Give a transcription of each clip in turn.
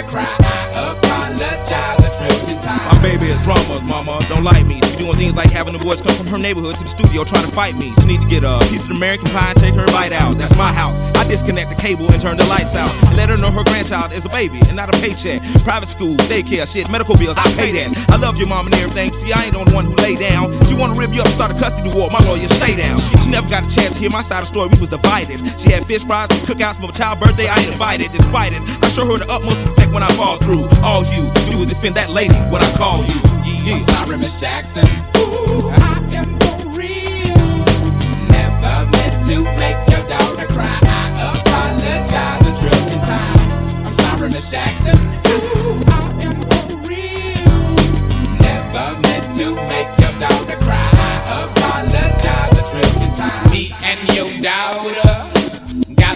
daughter cry. I apologize a trillion times. My baby is drama, mama. Don't like me. She doing things like having the boys come from her neighborhood to the studio trying to fight me. She need to get a piece of American pie and take her bite out. That's my house. Disconnect the cable and turn the lights out. And let her know her grandchild is a baby and not a paycheck. Private school, daycare, shit, medical bills, I pay that. I love your mom and everything. See, I ain't the only one who lay down. She wanna rip you up, start a custody war. My lawyer, stay down. She never got a chance to hear my side of the story. We was divided. She had fish fries cookouts for my child's birthday. I ain't invited, despite it. I show her the utmost respect when I fall through. All you do is defend that lady when I call you. Yeah, I'm sorry, Miss Jackson. Ooh,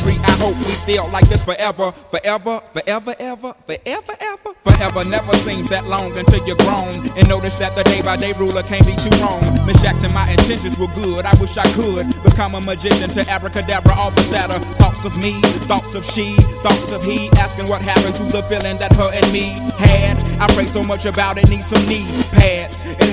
Tree, I hope we feel like this forever, forever, forever, ever, forever, ever. Forever never seems that long until you're grown. And notice that the day by day ruler can't be too wrong. Miss Jackson, my intentions were good. I wish I could become a magician to abracadabra all the sadder. Thoughts of me, thoughts of she, thoughts of he. Asking what happened to the feeling that her and me had. I pray so much about it, need some knee pads. It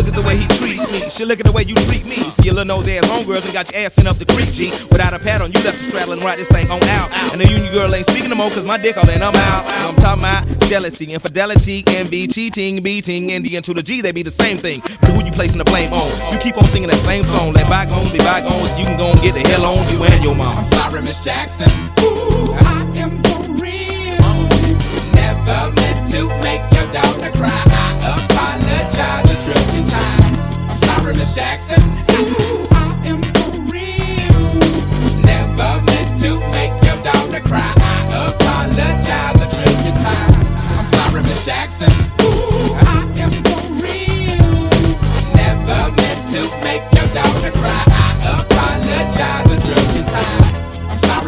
Look at the way he treats me. She look at the way you treat me. Your little nose ass homegirl and got your ass sent up the creek, G. Without a pad on, you left the straddle and ride this thing on out. And the union girl ain't speaking no more, cause my dick all in, I'm out. I'm talking about jealousy, infidelity, envy, cheating, beating, and the N to the G, they be the same thing. But who you placing the blame on? You keep on singing that same song. Let bygones be bygones, you can go and get the hell on you and your mom. I'm sorry, Miss Jackson. Ooh, I am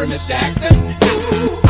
Miss Jackson.